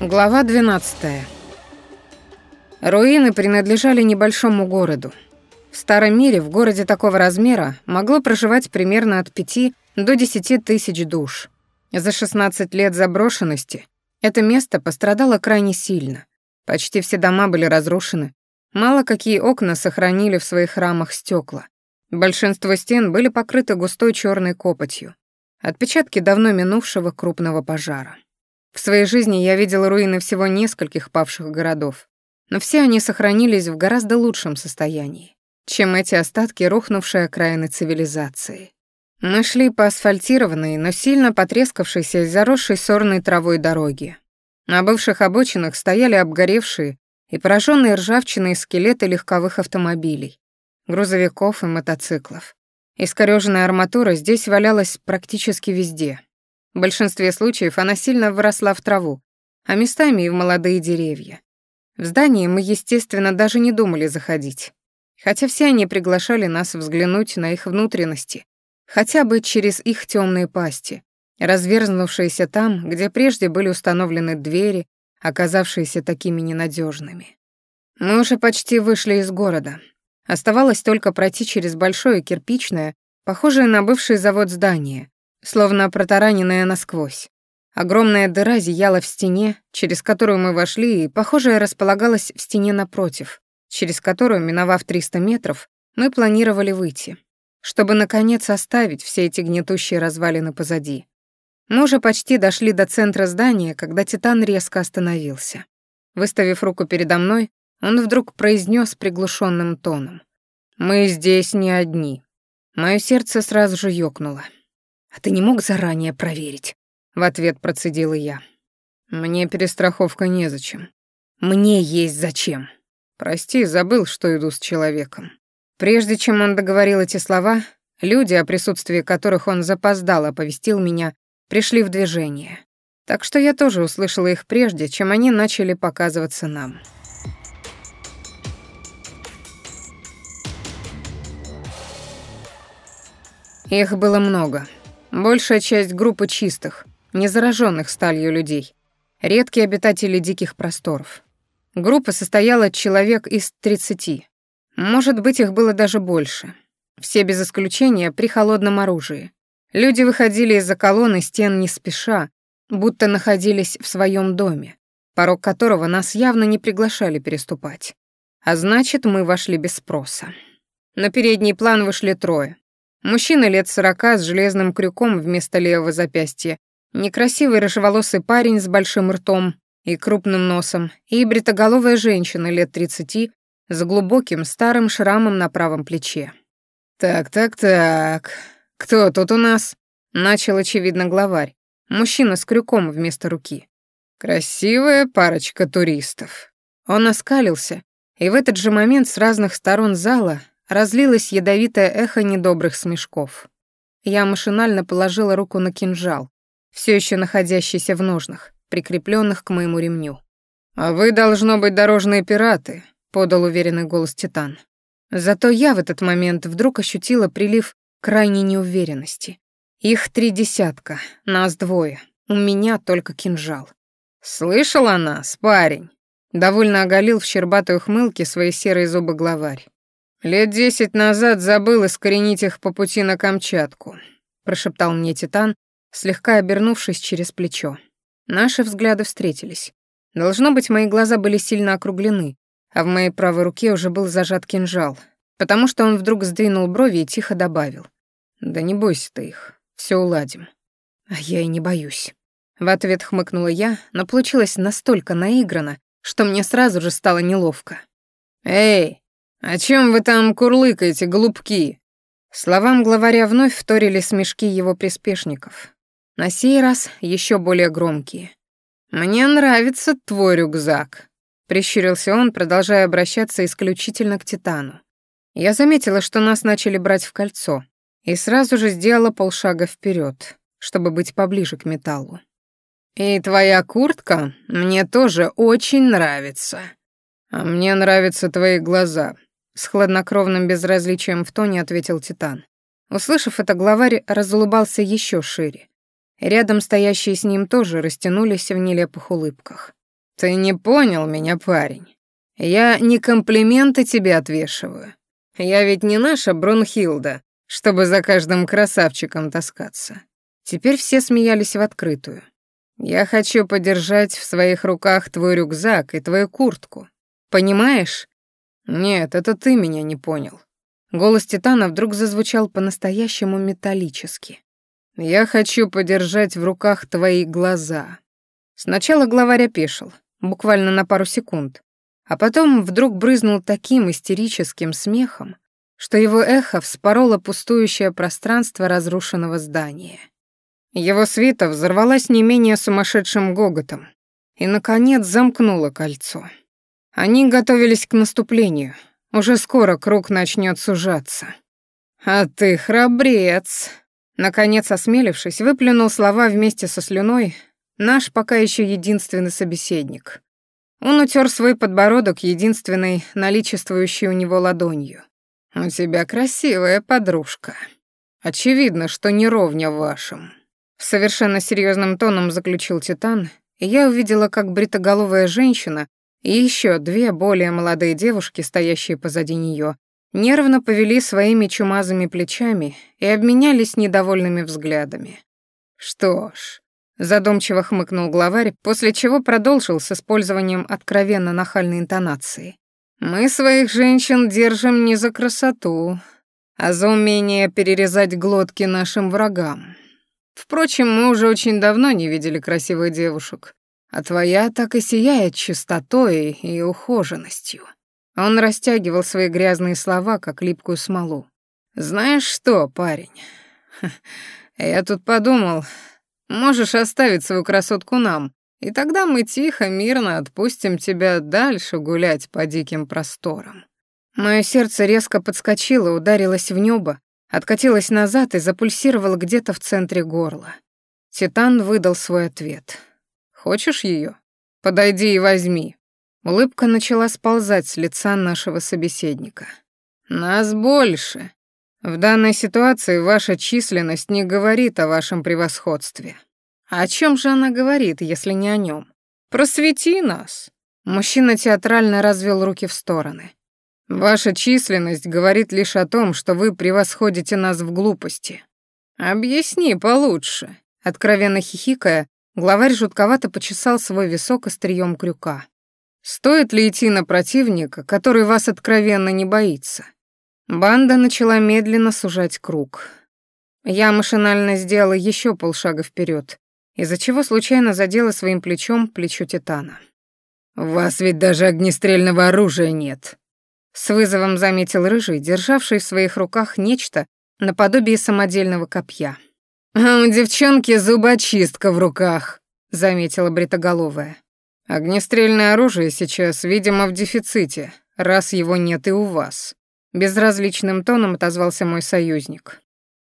Глава 12. Руины принадлежали небольшому городу. В Старом мире в городе такого размера могло проживать примерно от 5 до 10 тысяч душ. За 16 лет заброшенности это место пострадало крайне сильно. Почти все дома были разрушены. Мало какие окна сохранили в своих рамах стекла. Большинство стен были покрыты густой черной копотью. Отпечатки давно минувшего крупного пожара. В своей жизни я видел руины всего нескольких павших городов, но все они сохранились в гораздо лучшем состоянии, чем эти остатки рухнувшей окраины цивилизации. Мы шли по асфальтированной, но сильно потрескавшейся и заросшей сорной травой дороге. На бывших обочинах стояли обгоревшие и пораженные ржавчиной скелеты легковых автомобилей, грузовиков и мотоциклов. Искорёженная арматура здесь валялась практически везде — в большинстве случаев она сильно выросла в траву, а местами и в молодые деревья. В здание мы, естественно, даже не думали заходить, хотя все они приглашали нас взглянуть на их внутренности, хотя бы через их темные пасти, разверзнувшиеся там, где прежде были установлены двери, оказавшиеся такими ненадежными. Мы уже почти вышли из города. Оставалось только пройти через большое кирпичное, похожее на бывший завод здание, словно протараненная насквозь. Огромная дыра зияла в стене, через которую мы вошли, и, похоже, располагалась в стене напротив, через которую, миновав 300 метров, мы планировали выйти, чтобы, наконец, оставить все эти гнетущие развалины позади. Мы уже почти дошли до центра здания, когда Титан резко остановился. Выставив руку передо мной, он вдруг произнес приглушенным тоном. «Мы здесь не одни». Мое сердце сразу же ёкнуло. А ты не мог заранее проверить?» В ответ процедила я. «Мне перестраховка незачем. Мне есть зачем. Прости, забыл, что иду с человеком». Прежде чем он договорил эти слова, люди, о присутствии которых он запоздал оповестил меня, пришли в движение. Так что я тоже услышала их прежде, чем они начали показываться нам. Их было много — Большая часть группы чистых, не зараженных сталью людей. Редкие обитатели диких просторов. Группа состояла человек из 30. Может быть, их было даже больше. Все без исключения при холодном оружии. Люди выходили из-за колонны стен не спеша, будто находились в своем доме, порог которого нас явно не приглашали переступать. А значит, мы вошли без спроса. На передний план вышли трое. Мужчина лет сорока с железным крюком вместо левого запястья, некрасивый рыжеволосый парень с большим ртом и крупным носом, и бритоголовая женщина лет тридцати с глубоким старым шрамом на правом плече. «Так, так, так, кто тут у нас?» — начал, очевидно, главарь, мужчина с крюком вместо руки. «Красивая парочка туристов». Он оскалился, и в этот же момент с разных сторон зала Разлилось ядовитое эхо недобрых смешков. Я машинально положила руку на кинжал, все еще находящийся в ножнах, прикрепленных к моему ремню. «А вы, должно быть, дорожные пираты», — подал уверенный голос Титан. Зато я в этот момент вдруг ощутила прилив крайней неуверенности. Их три десятка, нас двое, у меня только кинжал. «Слышала нас, парень?» — довольно оголил в щербатой ухмылке свои серые зубы главарь. «Лет десять назад забыл искоренить их по пути на Камчатку», — прошептал мне Титан, слегка обернувшись через плечо. Наши взгляды встретились. Должно быть, мои глаза были сильно округлены, а в моей правой руке уже был зажат кинжал, потому что он вдруг сдвинул брови и тихо добавил. «Да не бойся ты их, все уладим». «А я и не боюсь». В ответ хмыкнула я, но получилось настолько наиграно, что мне сразу же стало неловко. «Эй!» «О чем вы там курлыкаете, голубки?» Словам главаря вновь вторили смешки его приспешников. На сей раз еще более громкие. «Мне нравится твой рюкзак», — прищурился он, продолжая обращаться исключительно к Титану. Я заметила, что нас начали брать в кольцо, и сразу же сделала полшага вперед, чтобы быть поближе к металлу. «И твоя куртка мне тоже очень нравится. А мне нравятся твои глаза», с хладнокровным безразличием в тоне ответил Титан. Услышав это, главарь разулыбался еще шире. Рядом стоящие с ним тоже растянулись в нелепых улыбках. «Ты не понял меня, парень. Я не комплименты тебе отвешиваю. Я ведь не наша Брунхилда, чтобы за каждым красавчиком таскаться». Теперь все смеялись в открытую. «Я хочу подержать в своих руках твой рюкзак и твою куртку. Понимаешь?» «Нет, это ты меня не понял». Голос Титана вдруг зазвучал по-настоящему металлически. «Я хочу подержать в руках твои глаза». Сначала главарь опешил, буквально на пару секунд, а потом вдруг брызнул таким истерическим смехом, что его эхо вспороло пустующее пространство разрушенного здания. Его свита взорвалась не менее сумасшедшим гоготом и, наконец, замкнуло кольцо. Они готовились к наступлению. Уже скоро круг начнёт сужаться. «А ты храбрец!» Наконец, осмелившись, выплюнул слова вместе со слюной наш пока ещё единственный собеседник. Он утер свой подбородок единственной наличествующей у него ладонью. «У тебя красивая подружка. Очевидно, что не ровня вашим». Совершенно серьезным тоном заключил Титан, и я увидела, как бритоголовая женщина еще две более молодые девушки, стоящие позади нее, нервно повели своими чумазыми плечами и обменялись недовольными взглядами. «Что ж», — задумчиво хмыкнул главарь, после чего продолжил с использованием откровенно нахальной интонации. «Мы своих женщин держим не за красоту, а за умение перерезать глотки нашим врагам. Впрочем, мы уже очень давно не видели красивых девушек, а твоя так и сияет чистотой и ухоженностью. Он растягивал свои грязные слова, как липкую смолу. «Знаешь что, парень, я тут подумал, можешь оставить свою красотку нам, и тогда мы тихо, мирно отпустим тебя дальше гулять по диким просторам». Мое сердце резко подскочило, ударилось в небо, откатилось назад и запульсировало где-то в центре горла. Титан выдал свой ответ — «Хочешь ее? Подойди и возьми». Улыбка начала сползать с лица нашего собеседника. «Нас больше. В данной ситуации ваша численность не говорит о вашем превосходстве. О чем же она говорит, если не о нем? Просвети нас!» Мужчина театрально развел руки в стороны. «Ваша численность говорит лишь о том, что вы превосходите нас в глупости. Объясни получше». Откровенно хихикая, Главарь жутковато почесал свой висок острием крюка. «Стоит ли идти на противника, который вас откровенно не боится?» Банда начала медленно сужать круг. Я машинально сделала еще полшага вперед, из-за чего случайно задела своим плечом плечо Титана. «У вас ведь даже огнестрельного оружия нет!» С вызовом заметил Рыжий, державший в своих руках нечто наподобие самодельного копья. «Девчонки, зубочистка в руках», — заметила бритоголовая. «Огнестрельное оружие сейчас, видимо, в дефиците, раз его нет и у вас», — безразличным тоном отозвался мой союзник.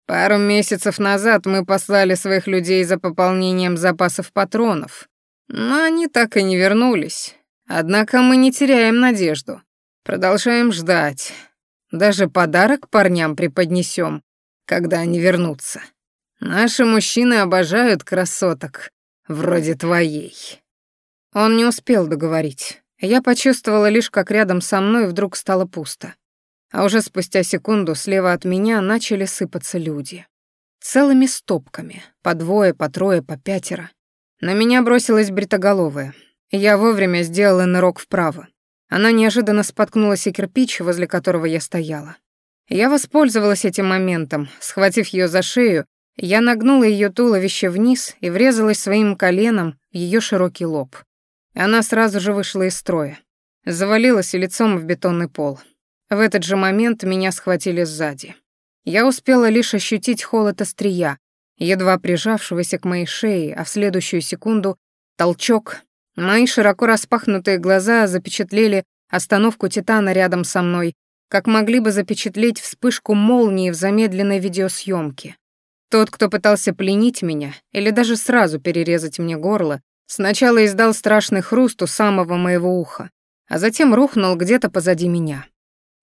«Пару месяцев назад мы послали своих людей за пополнением запасов патронов, но они так и не вернулись. Однако мы не теряем надежду. Продолжаем ждать. Даже подарок парням преподнесем, когда они вернутся». Наши мужчины обожают красоток, вроде твоей». Он не успел договорить. Я почувствовала лишь, как рядом со мной вдруг стало пусто. А уже спустя секунду слева от меня начали сыпаться люди. Целыми стопками, по двое, по трое, по пятеро. На меня бросилась бритоголовая. Я вовремя сделала нырок вправо. Она неожиданно споткнулась и кирпич, возле которого я стояла. Я воспользовалась этим моментом, схватив ее за шею я нагнула ее туловище вниз и врезалась своим коленом в ее широкий лоб. Она сразу же вышла из строя, завалилась лицом в бетонный пол. В этот же момент меня схватили сзади. Я успела лишь ощутить холод острия, едва прижавшегося к моей шее, а в следующую секунду — толчок. Мои широко распахнутые глаза запечатлели остановку Титана рядом со мной, как могли бы запечатлеть вспышку молнии в замедленной видеосъемке. Тот, кто пытался пленить меня или даже сразу перерезать мне горло, сначала издал страшный хруст у самого моего уха, а затем рухнул где-то позади меня.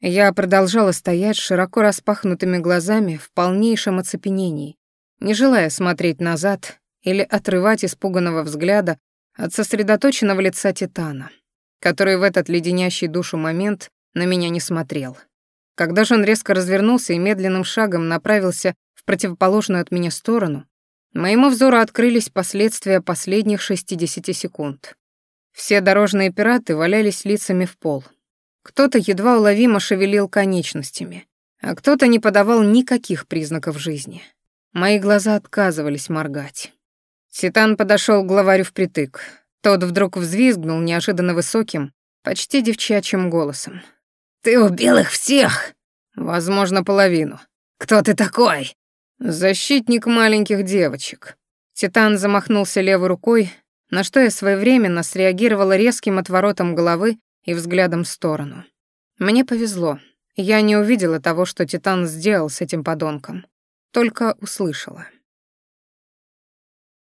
Я продолжала стоять широко распахнутыми глазами в полнейшем оцепенении, не желая смотреть назад или отрывать испуганного взгляда от сосредоточенного лица Титана, который в этот леденящий душу момент на меня не смотрел. Когда же он резко развернулся и медленным шагом направился противоположную от меня сторону, моему взору открылись последствия последних 60 секунд. Все дорожные пираты валялись лицами в пол. Кто-то едва уловимо шевелил конечностями, а кто-то не подавал никаких признаков жизни. Мои глаза отказывались моргать. Титан подошел к главарю впритык. Тот вдруг взвизгнул неожиданно высоким, почти девчачьим голосом. «Ты убил их всех!» «Возможно, половину». «Кто ты такой? «Защитник маленьких девочек». Титан замахнулся левой рукой, на что я своевременно среагировала резким отворотом головы и взглядом в сторону. Мне повезло. Я не увидела того, что Титан сделал с этим подонком. Только услышала.